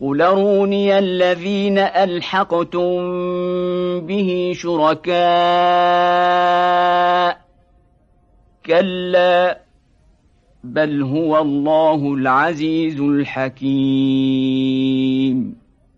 قل اروني الذين ألحقتم به شركاء كلا بل هو الله العزيز الحكيم